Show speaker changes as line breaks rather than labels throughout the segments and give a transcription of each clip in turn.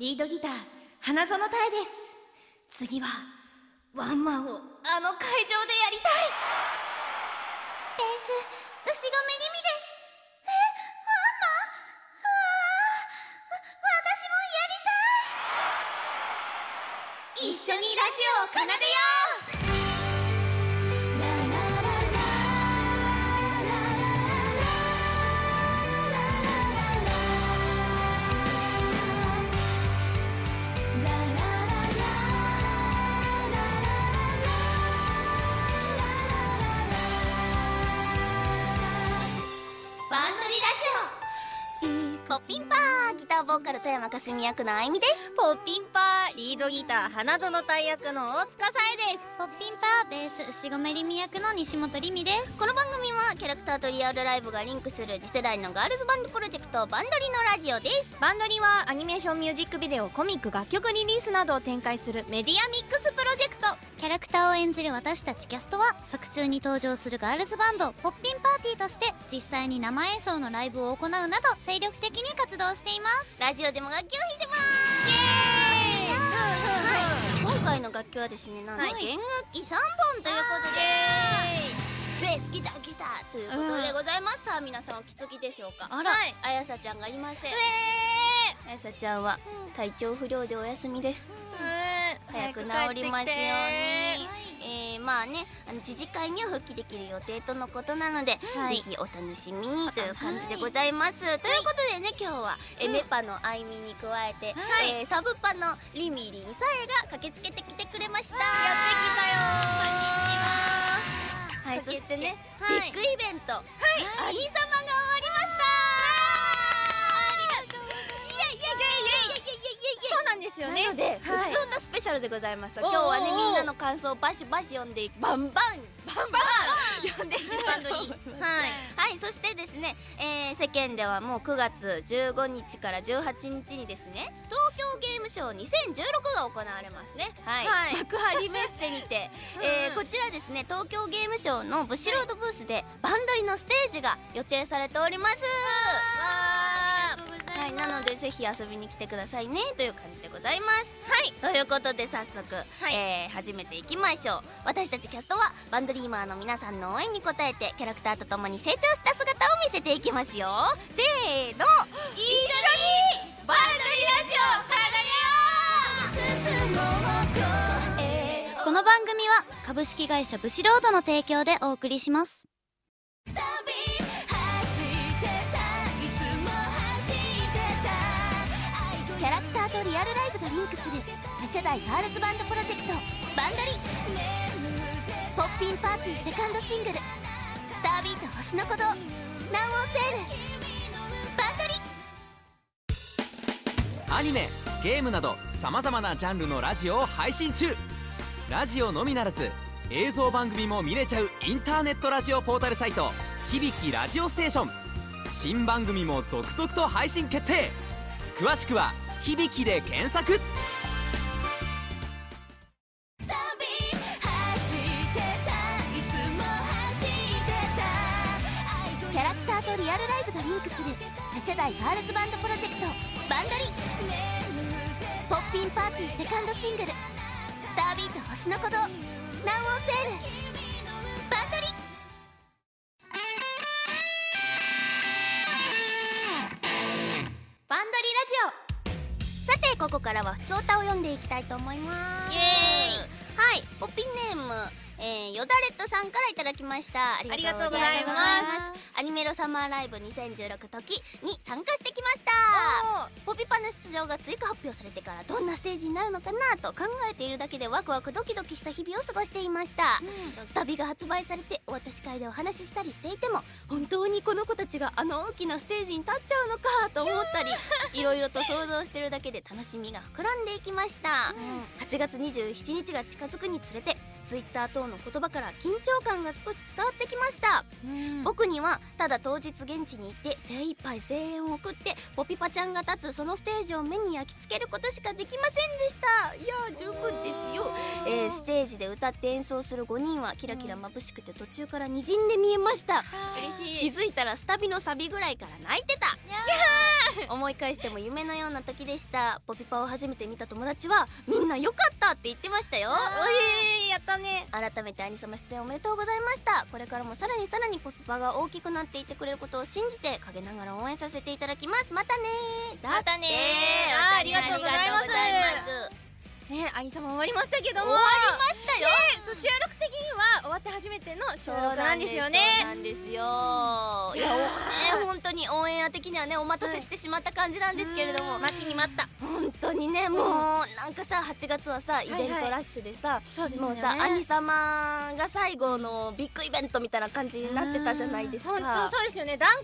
リードギター花園太です。次はワンマンをあの会場でやりたい。
ベース牛込りみです。えワンマン？ああ私もやりたい。
一緒にラジオを奏でよッピンパーギターボーカル富山かすみ役のあいみです。
ポッピンパーリードギター花園大役の大塚さえです。
ポッピンパーベース牛込りみ役の西本りみです。
この番組はキャラクターとリアルライブがリンクする次世代のガールズバンドプロジェクトバンドリのラジオです。
バンドにはアニメーションミュージックビデオコミック楽曲リリースなどを展開するメディアミックスプロジェクト
キャラクターを演じる私たちキャストは作中に登場するガールズバンドポッピンパーティーとして実際に生演奏のライブを行うなど精力的に活動しています。
ラジオでも楽器を弾いてます。はい。今回の楽器はですねなんと
はい。
弦楽器3本ということでベースギターギターということでございます、さあ皆さんお気づきでしょうか？
あら。
はい。あやさちゃんがいません。あやさちゃんは体調不良でお休みです早く治りますように、えー、まあねあの次次回には復帰できる予定とのことなので、
はい。
ぜひお楽しみにという感じでございます、ということでね今日はエメパのあいみに加えて、えーサブパのリミリンさえが駆けつけてきてくれました。やってきたよは。はいそしてね、
はい。
ビッグイベント、兄様が終わりまし
ですよね。
なので、
はい。
普通のスペシャルでございます
おー
今日はねみんなの感想をバシバシ読んでいく。バンバン。バンバン。読んでいくバン。ドリー
はい。
はいそしてですね、えー世間ではもう9月15日から18日にですね東京ゲームショー2016が行われますね。はい、
はい。
幕張メッセにて、えーこちらですね東京ゲームショーのブシロードブースでバンドリのステージが予定されております。はい、なのでぜひ遊びに来てくださいね。という感じでございます。はい。ということで早速、
はい。
えー始めていきましょう。私たちキャストはバンドリーマーの皆さんの応援に応えてキャラクターとともに成長した姿を見せていきますよ。せーの。一緒にバンドリラジオ奏でよう。
この番組は株式会社ブシロードの提供でお送りします
リンクする次世代ガールズバンドプロジェクトバンドリ。ポッピンパーティーセカンドシングル「スタービート星の鼓動」「南欧セール」バンドリ。
アニメゲームなどさまざまなジャンルのラジオを配信中。ラジオのみならず映像番組も見れちゃうインターネットラジオポータルサイト「響きラジオステーション」新番組も続々と配信決定。詳しくは「響き」で検索。
キャラクターとリアルライブがリンクする次世代ガールズバンドプロジェクトバンドリ。ポッピンパーティーセカンドシングル「スタービート星の鼓動」「南欧セール」読んでいきたいと思います。
イエーイ。
はいポッピンネーム、えー、よだれっとさんからいただきました。ありがとうございます。アニメロサマーライブ2016時に参加してきました。ポピパの出場が追加発表されてからどんなステージになるのかなと考えているだけでワクワクドキドキした日々を過ごしていました、スタビが発売されてお渡し会でお話ししたりしていても本当にこの子たちがあの大きなステージに立っちゃうのかと思ったり いろいろと想像してるだけで楽しみが膨らんでいきました、8月27日が近づくにつれてツイッター等の言葉から緊張感が少し伝わってきました。僕にはただ当日現地に行って精一杯声援を送ってポピパちゃんが立つそのステージを目に焼き付けることしかできませんでした。いやー十分ですよ、えーステージで歌って演奏する5人はキラキラ眩しくて途中から滲んで見えました。
嬉し
気づいたらスタビのサビぐらいから泣いてた。思い返しても夢のような時でした。ポピパを初めて見た友達はみんな良かったって言ってましたよ。
おいやったね。
改めて兄様出演おめでとうございました。これからもさらにさらにポピパが大きくなっていってくれることを信じて陰ながら応援させていただきます。またね
またねありがとうございますね兄様終わりましたけども。
終わりましたよ、
そう収録的には終わって初めての収録なんですよね。
そうなんですよ。いやおね本当にオンエア的にはねお待たせしてしまった感じなんですけれども、
待ちに待った。
本当にねもうなんかさ8月はさイベントラッシュでさ、
そうです
もうさ兄様が最後のビッグイベントみたいな感じになってたじゃないですか。
本当そうですよね。段階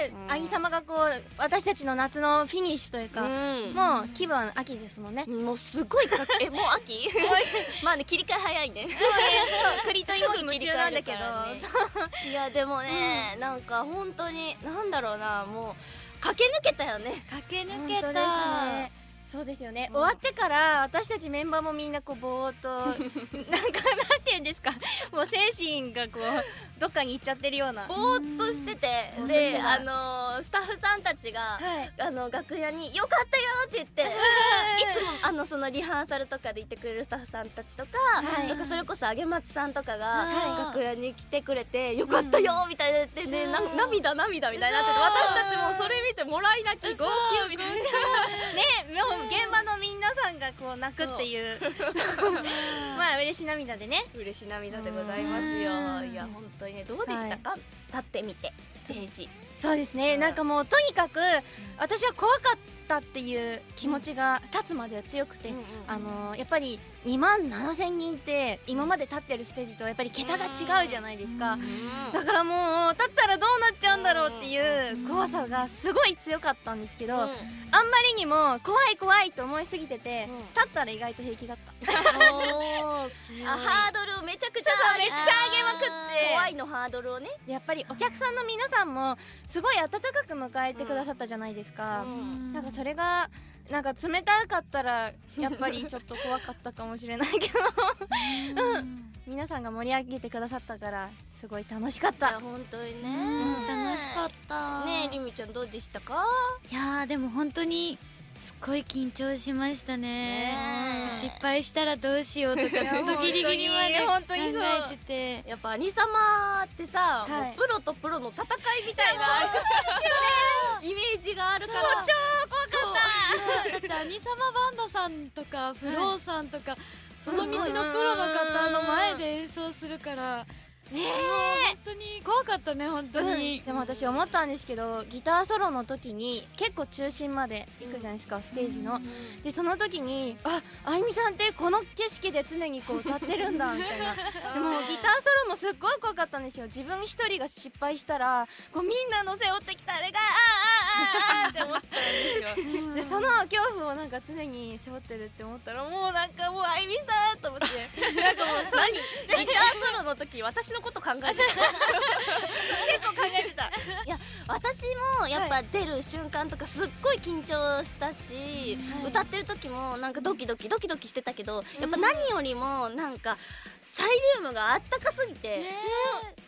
を踏んで、
うん。
兄様がこう私たちの夏のフィニッシュというか、
うん。
もう気分は秋ですもんね。
もうすごいかっえもう秋？まあね切り替え早いね。
そう栗と芋に夢中なんだけど、
いやでもね、なんか本当になんだろうなもう駆け抜けたよね。
駆け抜
本
けた
ねそうですよね、
うん。
終わってから私たちメンバーもみんなこうぼーっと なんかなんて言うんですか。もう精神がこうどっかに行っちゃってるような。
ぼーっとしてて。
うん。
で
うん。
あのースタッフさんたちが
はい。
あの楽屋に「よかったよ!」って言ってい。つもあのそのリハーサルとかでいてくれるスタッフさんたちとか,、
はい。
とかそれこそあげ松さんとかが
はい。
楽屋に来てくれて「よかったよ!」みたいな言ってね、
う
涙涙みたいになってて私たちもそれ見てもらい泣き号泣みたいな。
ね現場の皆さんがこう泣くっていう。まあ嬉し涙でね。
嬉し涙でございますよ。
うん。
いや本当にねどうでしたか、立ってみてステージ。
そうですね、
うん。
なんかもうとにかく私は怖かったっていう気持ちが立つまでは強くて、あのやっぱり2万7千人って今まで立ってるステージとはやっぱり桁が違うじゃないですか、
うん
だからもう立ったらどうなっちゃうんだろうっていう怖さがすごい強かったんですけど、あんまりにも怖い怖いと思いすぎてて、
うん。
立ったら意外と平気だった。
ハードルをめちゃくちゃ
めっちゃ
上げまくって。怖いのハードルをね。
でやっぱりお客さんの皆さんもすごい温かく迎えてくださったじゃないですか、
うん。
なんかそれがなんか冷たかったらやっぱりちょっと怖かったかもしれないけど。
うん。
皆さんが盛り上げてくださったからすごい楽しかった。
本当にね。
うん。楽しかった。
ねえりみちゃんどうでしたか？
いやーでも本当にすっごい緊張しましたね。失敗したらどうしようとかずっとギリギリまで考
本当にそう。
えてて。
やっぱ兄様ってさ、
はい。
プロとプロの戦いみたいなイメージがあるから。
超怖かった。だって兄様バンドさんとかフローさんとか、その道のプロの方の前で演奏するからねえ。本当に怖かったね本当に、
うん。でも私思ったんですけどギターソロの時に結構中心まで行くじゃないですか、ステージの、でその時にああいみさんってこの景色で常にこう歌ってるんだみたいな。でもギターソロもすっごい怖かったんですよ。自分一人が失敗したらこうみんなの背負ってきたあれがあああああって思ったんですよ。でその恐怖をなんか常に背負ってるって思ったらもうなんかもうあいみさんと思って。なんかもうそう
何？ギターソロの時私のこと考えてた。
結構考えてた。
私もやっぱ出る瞬間とかすっごい緊張したし、
はい。
歌ってる時もなんかドキドキドキドキしてたけどやっぱ何よりもなんかサイリウムがあったかすぎて、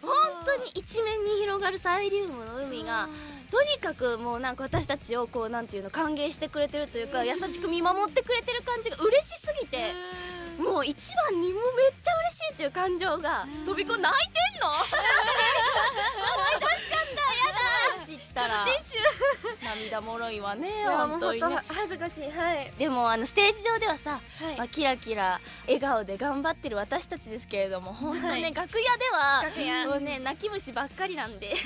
本当に一面に広がるサイリウムの海がとにかくもうなんか私たちをこうなんていうの歓迎してくれてるというか優しく見守ってくれてる感じが嬉しすぎてもう一番にもめっちゃっていう感情が飛び込ん泣いてんの？思い出しちゃったやだちったら涙もろいわね
本当
本当にね。
恥ずかしい。はい。
でもあのステージ上ではさ、
はい。
まあ、キラキラ笑顔で頑張ってる私たちですけれども本当ね、
はい
楽屋では
楽屋。
もうね泣き虫ばっかりなんで。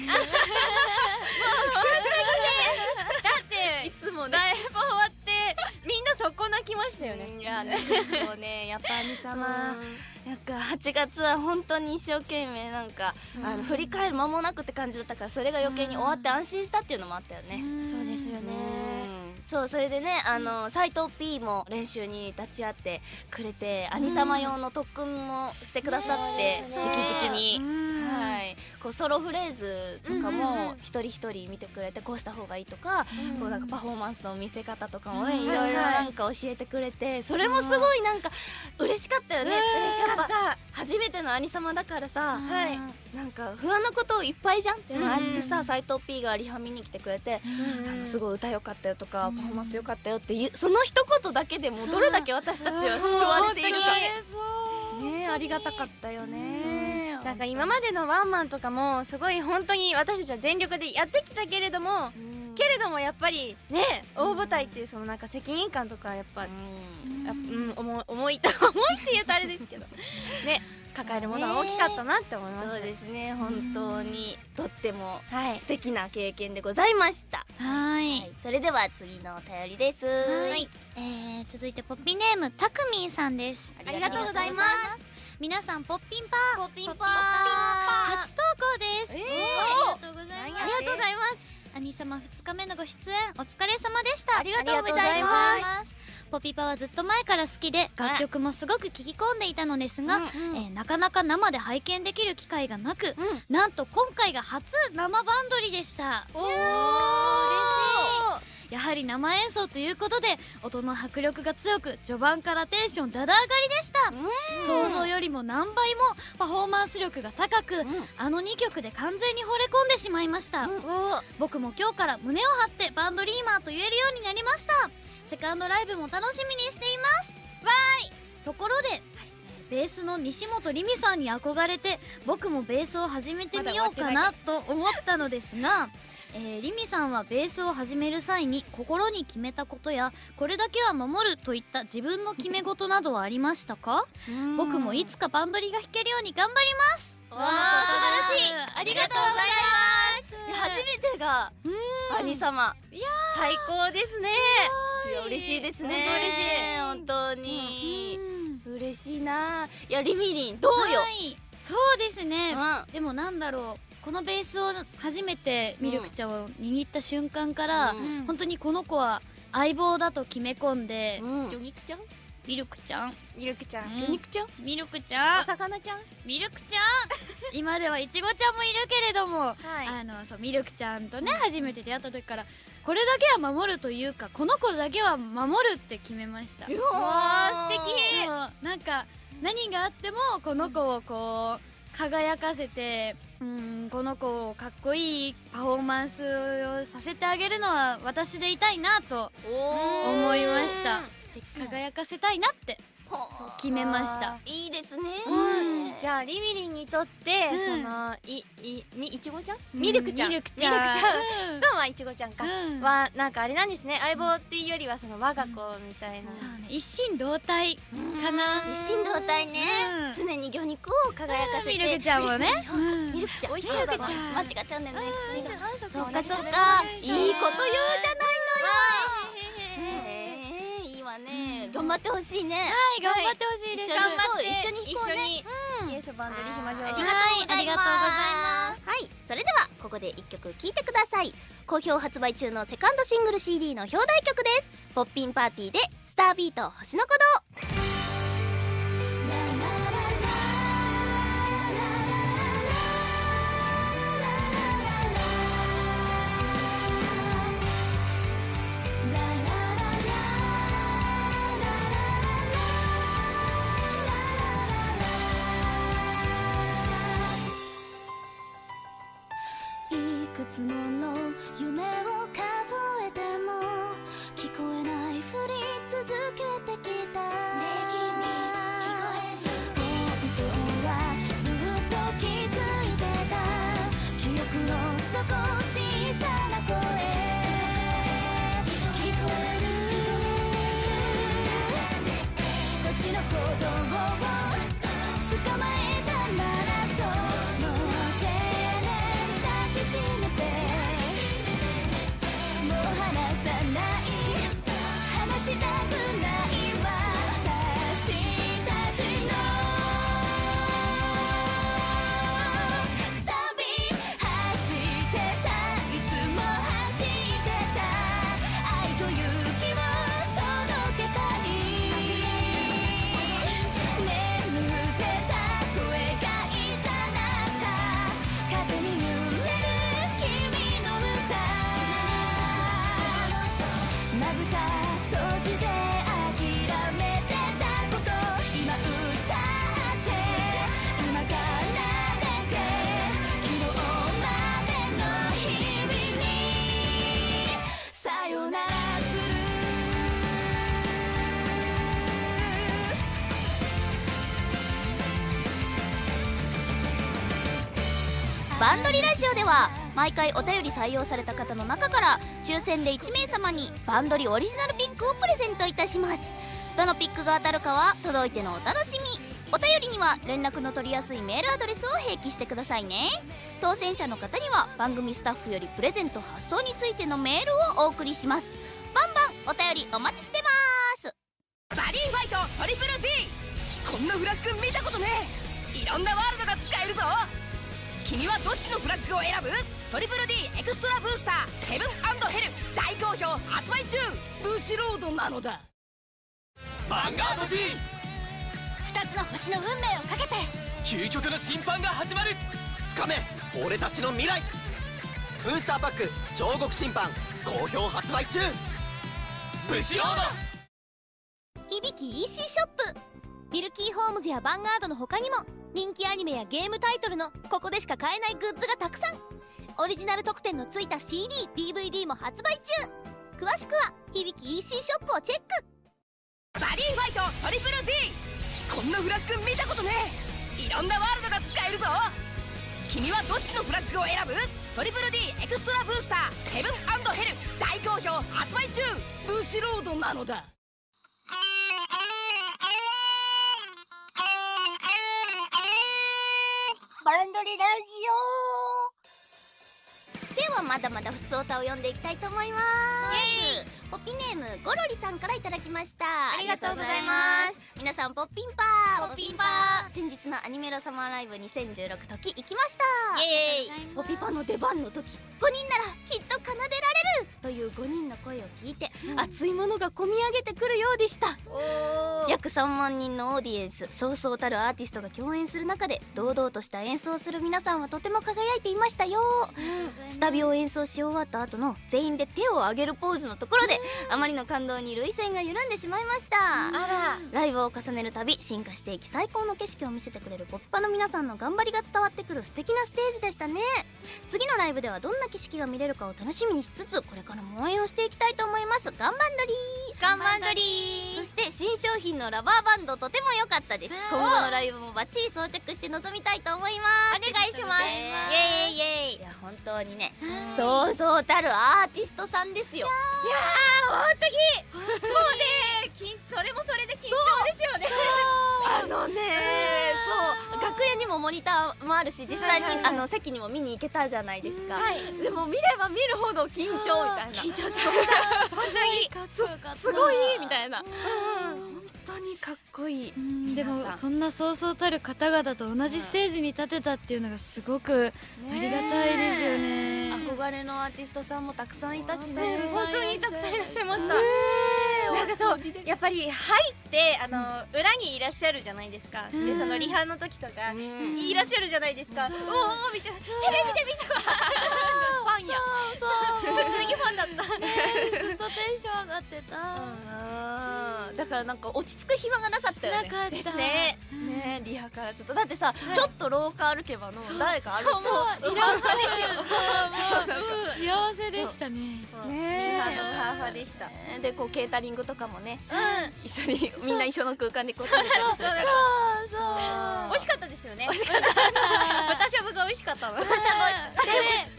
だって
いつもね。
ライブ終わってみんなそこ泣きましたよね。
いやねそうね やっぱ兄様。なんか8月は本当に一生懸命なんか、あの振り返る間もなくって感じだったからそれが余計に終わって安心したっていうのもあったよね、
そうですよね。
そうそれでねあの斎藤 P も練習に立ち会ってくれて兄様用の特訓もしてくださって
ね
直々に、
うん
はい。こうソロフレーズとかも
うん
一人一人見てくれてこうした方がいいとか、
うん
こうなんかパフォーマンスの見せ方とかもね、
うん
い。ろいろなんか教えてくれてそれもすごいなんか嬉しかったよね、
嬉しかっ
やぱ初めての兄様だからさ
はい。
なんか不安なこといっぱいじゃんってなってさ
うん
斎、藤 P がリハ見に来てくれて、
た
あのすごい歌良かったよとか、
うん
パフォーマンス良かったよっていうその一言だけでもどれだけ私たちは救われているか。ねありがたかったよね
なんか今までのワンマンとかもすごい本当に私たちは全力でやってきたけれども
うん。
けれどもやっぱりね大舞台っていうそのなんか責任感とかやっぱ、
うん。
重い 重いと重いって言うとあれですけどね抱えるものは大きかったなって思います。
そうですね本当にとっても
はい。
素敵な経験でございました、
はい。
はい、それでは次のお便りです。
はい、えー、続いてポッピーネームたくみんさんです。
ありがとうございます
皆さんポッピンパー。
ポッピンパー。
初投稿です、
えー。
ありがとうございます。
ありがとうございます。
兄様2日目のご出演お疲れ様でした。
ありがとうございます。
ポピパはずっと前から好きで楽曲もすごく聴き込んでいたのですが、
うん
えーなかなか生で拝見できる機会がなく、
うん。
なんと今回が初生バンドリでした。
おー
やはり生演奏ということで音の迫力が強く序盤からテンションだだ上がりでした。想像よりも何倍もパフォーマンス力が高く、あの2曲で完全に惚れ込んでしまいました、僕も今日から胸を張ってバンドリーマーと言えるようになりました。セカンドライブも楽しみにしています。わーい。ところで、ベースの西本りみさんに憧れて僕もベースを始めてみようかなと思ったのですが、えー、リミさんはベースを始める際に心に決めたことやこれだけは守るといった自分の決め事などはありましたか？僕もいつかバンドリが弾けるように頑張ります。
わあ素晴らしい。
ありがとうございます。
いや初めてが兄様。
最高ですね。
い。や嬉しいですね。
本当嬉しい。
本当に。
うん。
嬉しいないやリミリンどうよ？
はい。そうですね。
うん。
でもなんだろうこのベースを初めてミルクちゃんを握った瞬間から、
うん。
本当にこの子は相棒だと決め込んで、
うん。
魚肉ちゃん
ミルクちゃん？
ミルクちゃん。
うん。
魚肉ちゃん？
ミルクち
お
ゃん？
魚ちゃん？
ミルクちゃん？今ではいちごちゃんもいるけれども、
はい。
あのそうミルクちゃんとね、初めて出会った時からこれだけは守るというかこの子だけは守るって決めました。
う
わー素敵。
なんか何があってもこの子をこう輝かせてうんこの子をかっこいいパフォーマンスをさせてあげるのは私でいたいなと
お
思いました。輝かせたいなって。
ほ
決めました。
いいですね。
うん。じゃあリミリンにとって、
うん。
そのいいみいちごちゃん？ミルクちゃん。
ミルクちゃん。
ミルクちゃん。とまあいちごちゃんか、
うん。
はなんかあれなんですね。相棒っていうよりはその我が子みたいな、
ね。一心同体かな。
一心同体ね。
うん。
常に魚肉を輝かせて。
ミルクちゃんもね。うん。
ミルクちゃん美味しそうだ
ミルクちゃん
間違っちゃうねん。ね口が。
そ
そっか。そっか。いいこと言うじゃないのよ。へえいいわね頑張ってほしいね。
はい頑張ってほしいです。
一緒に
頑張って。
一緒に弾こうね。
一緒にイエスバンドにしましょう。
ありがとうございます。
はい。ありがとうございます
はい。それではここで一曲聴いてください。好評発売中のセカンドシングル CD の表題曲です。ポッピンパーティーでスタービート
星の鼓動捕まえ
バンドリ！ラジオでは毎回お便り採用された方の中から抽選で1名様にバンドリオリジナルピックをプレゼントいたします。どのピックが当たるかは届いてのお楽しみ。お便りには連絡の取りやすいメールアドレスを併記してくださいね。当選者の方には番組スタッフよりプレゼント発送についてのメールをお送りします。バンバンお便りお待ちしてます。
バディファイトトリプル D こんなフラッグ見たことねいろんなワールドが使えるぞ。君はどっちのフラッグを選ぶ？トリプル D エクストラブースターヘブンヘル大好評発売中。ブーシロードなのだ。
ヴァンガード G
二つの星の運命をかけて。
究極の審判が始まる。
つかめ俺たちの未来。ブースターパック彫刻審判好評発売中。
ブシロード。
響き EC ショップ。ミルキーホームズやヴァンガードの他にも人気アニメやゲームタイトルのここでしか買えないグッズがたくさん。オリジナル特典のついた CDDVD も発売中。詳しくは響き EC ショップをチェック。
バディファイトトリプル D こんなフラッグ見たことねいろんなワールドが使えるぞ。君はどっちのフラッグを選ぶ？トリプル D エクストラブースターヘブンヘル大好評発売中。ブシロードなのだ。
バンドリラジオではまだまだ普通歌を読んでいきたいと思います。ポピネームゴロリさんからいただきました。
ありがとうございます。
皆さんポッピンパー。
ポッピンパ
ー。先日のアニメロサマーライブ2016時行きました。
イエーイ。
ポピパの出番の時。5人ならきっと奏でられるという5人の声を聞いて、熱いものがこみ上げてくるようでした。約3万人のオーディエンスそうそうたるアーティストが共演する中で堂々とした演奏をする皆さんはとても輝いていましたよ。スタビを演奏し終わった後の全員で手を上げるポーズのところであまりの感動に涙腺が緩んでしまいました。
あら。
ライブを重ねるたび進化していき最高の景色を見せてくれるポッパの皆さんの頑張りが伝わってくる素敵なステージでしたね。次のライブではどんな景色が見れるかを楽しみにしつつこれからも応援をしていきたいと思います。頑張んどり
頑張んどり
そして新商品のラバーバンドとても良かったです。今後のライブもバッチリ装着して臨みたいと思います。
お願いします。
ね
イエーイイエーイ。
いや本当にねそうそうたるアーティストさんですよ。
本当に。もうね。緊それもそれで緊張ですよね。
あのねそう。楽屋にもモニターもあるし実際に、
はいはいはい。
あの席にも見に行けたじゃないですか、
はい。
でも見れば見るほど緊張みたいな。
緊張しました本当に。
すごいみたいな。
う。ん
本当にかっこいい。
うん。でもそんなそうそうたる方々と同じステージに立てたっていうのがすごくありがたいですよね
憧れのアーティストさんもたくさんいたしね。
ね。本当にたくさんいらっしゃいました。
ね。
なんかそうやっぱり入ってあの裏にいらっしゃるじゃないですか。でそのリハの時とか
うん。
いらっしゃるじゃないですか。おおみたいな。テレビで見たファンや。
そう。
普通にファンだった。
ねずっとテンション上がってた。
だからなんか落ち着く暇がなかったよね。
なかった。
ですね
ねリハからずっと。だってさちょっと廊下歩けばの誰か歩いて
そういらっしゃる。そうもう。幸せでしたね。
ね
リハのハーファでした。
え。でこうケータリングとかもね。
うん。
一緒にみんな一緒の空間でこう食べ
そうそう。
美味しかったですよね。美味しかった。豚しゃぶが美味しかったのあ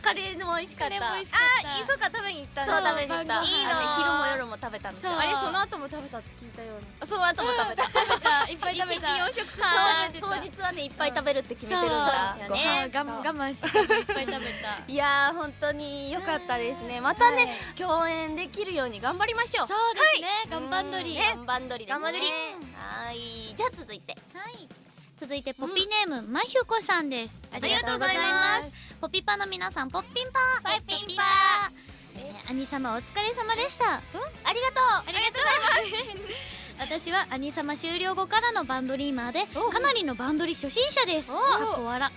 カレーも美味しかった。
カレーも美味しかった。
ーそうか食べに行った
そう
の
食べに行った。
い
いな
昼も夜も食べたの
そう。
あれその後も食べたって聞いたような。
その後も食べた。
食べた。いっぱい
一日
食べた。
洋食
当日はねいっぱい食べるって決めてるから
そう。
ご
ですよね
我慢していっぱい食べた
いやー本当に良かったですねまたね共演できるように頑張りましょう
そうですね頑張んどり
ね頑張んどり
頑張んどり
はいじゃあ続いて
続いてポピネーム、まひゅこさんです。ありがとうございます。ポピパの皆さんポッピンパー。
ポッピンパ
ー、えー、兄様お疲れ様でした。
ありがとう。
ありがとうございます。私は兄様終了後からのバンドリーマーでかなりのバンドリ初心者です。かっこ笑。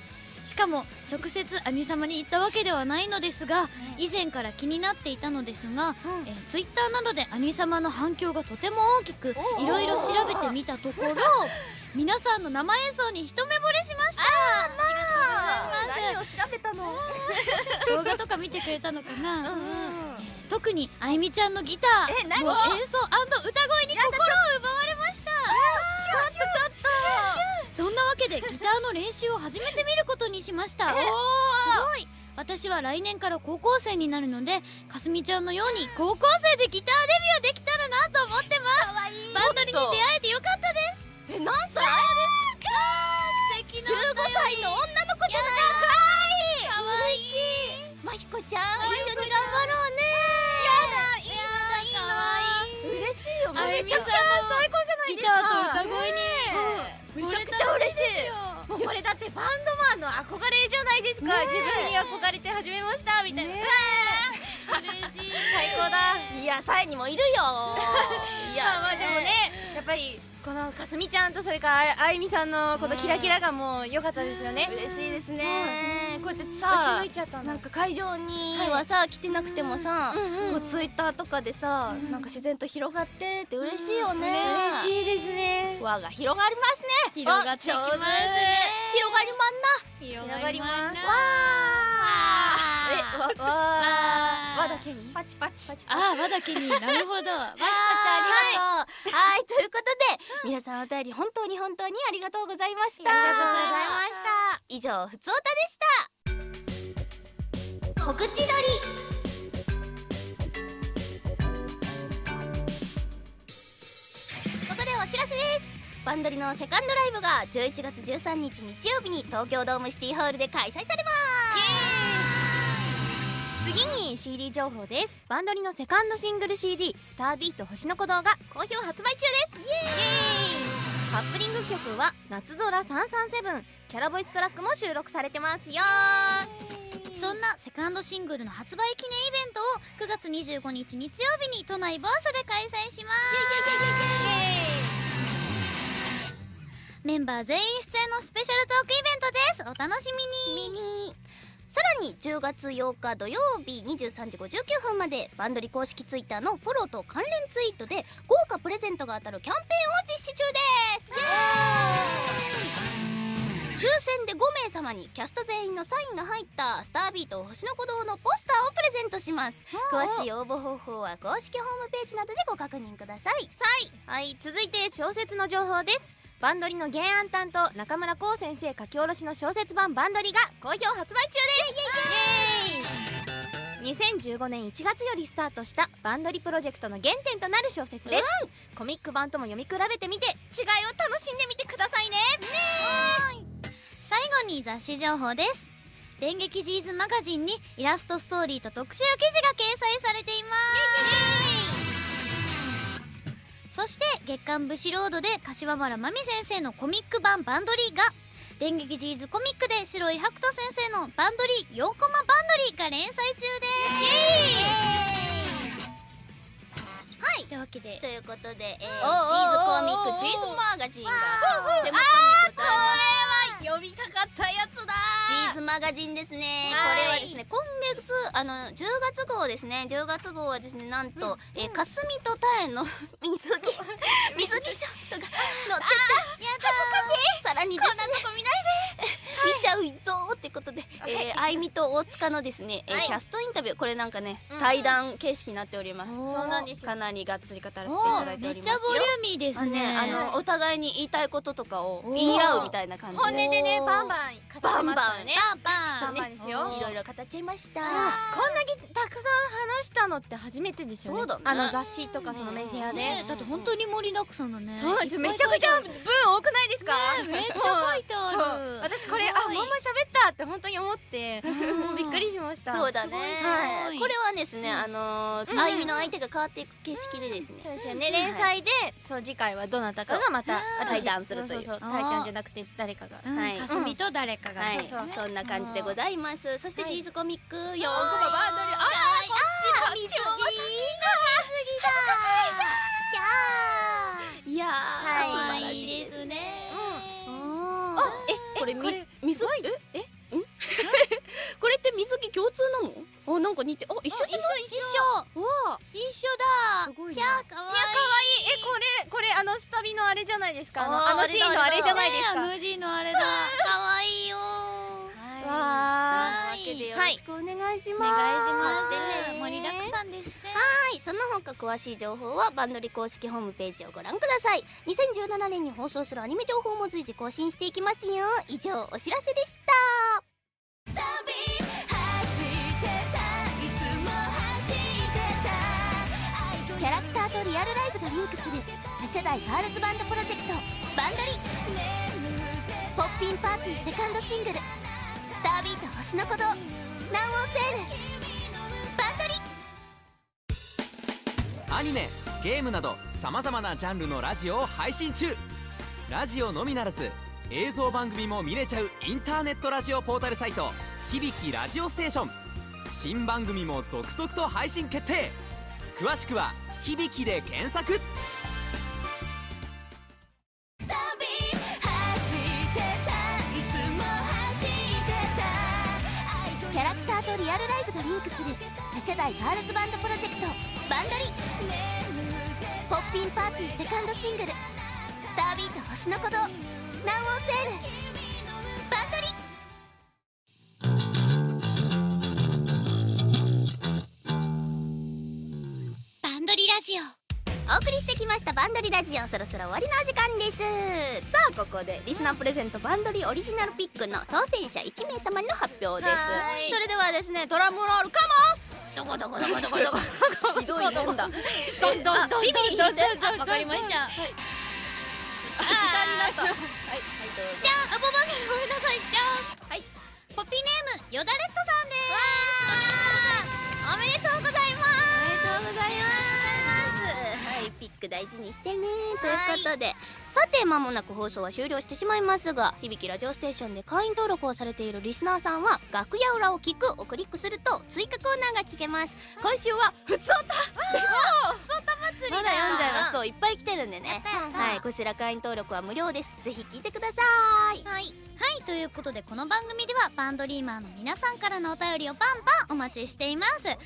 しかも直接兄様に言ったわけではないのですが以前から気になっていたのですが、えー、ツイッターなどで兄様の反響がとても大きくいろいろ調べてみたところ 皆さんの生演奏に一目惚れしました。ありがとうございます。
何を調べたの？
動画とか見てくれたのかな、特にあいみちゃんのギター。
え何？
演奏歌声に心を奪われました。
ちょっとちょっと
そんなわけでギターの練習を始めてみることにしました。すごい。私は来年から高校生になるのでかすみちゃんのように高校生でギターデビューできたらなと思ってます。バンドリに出会えてよかったです
え何歳
素敵な
15歳の女の子じゃない
かわい。い。
まひこちゃん一緒に頑張ろうね
かわい。い。
嬉しい。よ
あめちゃくちゃ最高じゃない。です
ギターと
か
歌声に
めちゃくちゃ嬉しい。
もうこれだってバンドマンの憧れじゃない。ですか、自分に憧れて始めましたみたい。な、
嬉しい。
ー最高だ。
いやサイにもいるよ。いや
まあまあでもねやっぱりこのかすみちゃんとそれからああいみさんのこのキラキラがもう良かったですよね。
嬉しいですね。こうやって
打ち
さ
抜いちゃっ
なんか会場にはさ来てなくてもさ
うんうん
こうツイッターとかでさなんか自然と広がってって嬉しいよね。
嬉しいですね。
輪が広がりますね。
広がってきますね。
広がりまんな
広
広がります。
な
えわわわだけに？
パチパチ。
あー和だけに。なるほど。
まひこちゃんありがとう。はいということで皆さんお便り本当に本当にありがとうございました。
ありがとうございました。
以上ふつおたでした。告知撮り。ここでお知らせです。バンドリのセカンドライブが11月13日日曜日に東京ドームシティホールで開催されます
次に CD 情報です。バンドリのセカンドシングル CD「スタービート星の鼓動」が好評発売中です。イエーイ。カップリング曲は「夏空337」キャラボイストラックも収録されてますよ。
そんなセカンドシングルの発売記念イベントを9月25日日曜日に都内某所で開催します。メンバー全員出演のスペシャルトークイベントです。お楽しみに
さらに10月8日土曜日23時59分までバンドリ公式ツイッターのフォローと関連ツイートで豪華プレゼントが当たるキャンペーンを実施中です。抽選で5名様にキャスト全員のサインが入ったスタービート星の鼓動のポスターをプレゼントします。詳しい応募方法は公式ホームページなどでご確認ください。
はい。続いて小説の情報ですバンドリの原案担当中村光先生書き下ろしの小説版バンドリが好評発売中です。イエーイ。2015年1月よりスタートしたバンドリプロジェクトの原点となる小説です、コミック版とも読み比べてみて違いを楽しんでみてくださいね。
最後に雑誌情報です。電撃ジーズマガジンにイラストストーリーと特集記事が掲載されていますそして月刊ブシロードで柏原真美先生のコミック版バンドリーが電撃ジーズコミックで白井白人先生のバンドリー4コマバンドリーが連載中です。はいというわけで
ということで、えー、ジーズコミックジーズマガジンが手元にございます
読みたかったやつだ。
ジーズマガジンですね、
はい。
これはですね今月あの10月号ですね。10月号はですねなんと、えーかすみとたえの 水着 水着ショットが載っててやだー。さらにですね見ないで。見ちゃうぞーってことで、えーあいみと大塚のですね、えー
はい。
キャストインタビュー。これなんかね、
うん
対談形式になっております。
そうなんですよ。
かなりがっつり語らせてい
お
ただいてお
めっ
りますよ。
ちゃボリューミーですね。
あのお互いに言いたいこととかを言い合うみたいな感じで
本音でねバンバン語って
バンバン
ますからね。
バンバン
バンバンですよ。
いろいろ語っちゃいました。
こんだけたくさん話したのって初めてですよね。
そうだね。
あの雑誌とかそのメディアで、
ねだって本当に盛りだくさんだね。
そうですめちゃくちゃ文多くないですか、
めっちゃ書いてある。
私これあまんま喋ったって本当に思って。びっくりしました。
そうだね。これはですねあのー
うん。
あいみの相手が変わっていく景色でですね。
そうですよね。連載で、そう次回はどなたかがまた私
対談するという。
たいちゃんじゃなくて誰かが。
うん。
はい
かすみと誰かが、
はい。
そ
んな感じでございます。そして
はい。
チーズコミック4コマバンドリあらこっちも水着いやー
はい
素晴ら
い
しい
いですね。
あ
え
これみ水着ええ？ん これって水着共通なの？あなんか似てあ一緒じゃない
一緒。
わあ。
一緒だ。
すごいな。
キャーかわい。い
いや可愛い。えこれこれあのスタビのあれじゃないですか？あの
あ
のシーンのあれじゃないですか？
ねあの G のあれだ。かわいい。よ
わ
そんなわけでよろしくお願いし
お
ます、
願いします。
ね
盛りだくさんですね。
はい。その他詳しい情報はバンドリ公式ホームページをご覧ください。2017年に放送するアニメ情報も随時更新していきますよ。以上お知らせでしたとリアルライブがリンクする次世代ガールズバンドプロジェクトバンドリ。ポッピンパーティーセカンドシングル「スタービート星の鼓動南欧セール」バンドリ。
アニメゲームなどさまざまなジャンルのラジオを配信中。ラジオのみならず映像番組も見れちゃうインターネットラジオポータルサイト「響きラジオステーション」新番組も続々と配信決定。詳しくは「響き」で検索。
キャラクターとリアルライブがリンクする次世代ガールズバンドプロジェクトバンドリ。ポッピンパーティーセカンドシングル「スタービート星の鼓動。南欧セール」
ラジオ
そろそろ終わりのお時間です。さあここでリスナープレゼントバンドリオリジナルピックの当選者1名様の発表です。
はい。
それではですねドラムロールカモン。どこどこどこどこどこひどいどんだどんどんどん
ビビリどんでわかりました
はいはいどうぞ
じゃんあごめんなさいじゃん
はい
ポピーネームよだれっとさんです
大事にしてね。ということでさて間もなく放送は終了してしまいますが響きラジオステーションで会員登録をされているリスナーさんは楽屋裏を聞くをクリックすると追加コーナーが聞けます。今週はふつおた。ふつおた祭りまだ読んじゃいます。そういっぱい来てるんでね。はいこちら会員登録は無料です。ぜひ聞いてください。はい。
はい。ということでこの番組ではバンドリーマーの皆さんからのお便りをパンパンお待ちしています、え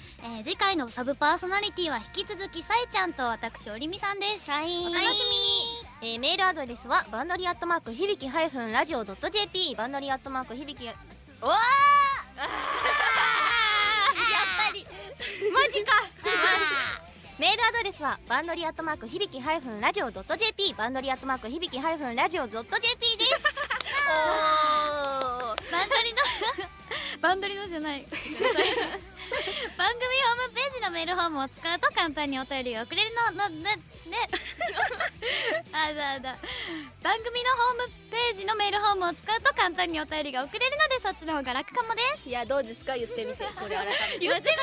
ー次回のサブパーソナリティは引き続きさえちゃんと私おりみさんです。
はい。
お楽しみに。
えーメールアドレスはバンドリアットマーク響きハイフンラジオドット JP バンドリアットマーク響き。おわ
やっぱり。
マジか メールアドレスはバンドリアットマーク響きハイフンラジオドット JP バンドリアットマーク響きハイフンラジオドット JP です。
バンドリのバンドリのじゃな い。番組ホームページのメールフォームを使うと簡単にお便りが送れるののねね。あだあだ。番組のホームページのメールフォームを使うと簡単にお便りが送れるのでそっちの方が楽かもです。
いやどうですか言ってみて。これ改めて。
言ってみたか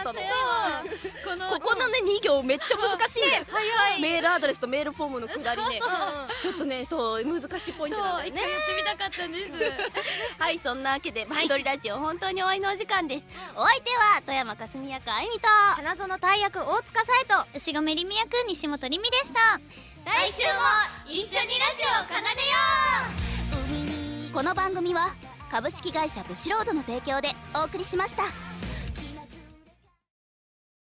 ったんです
いやー
そう。この
ここのね2行めっちゃ難しい。ねメールアドレスとメールフォームのくだりね。ちょっとねそう難しいポイントなんだよね。
そう一回言ってみたかったんです。
はいそんなわけでバンドリラジオ本当に終わりのお時間です。お相手は富山かすみ役あゆみと
花園大役大塚沙耶と
ごめりみ役西本りみでした。
来週も一緒にラジオを奏でよう。この番組は株式会社ブシロードの提供でお送りしました。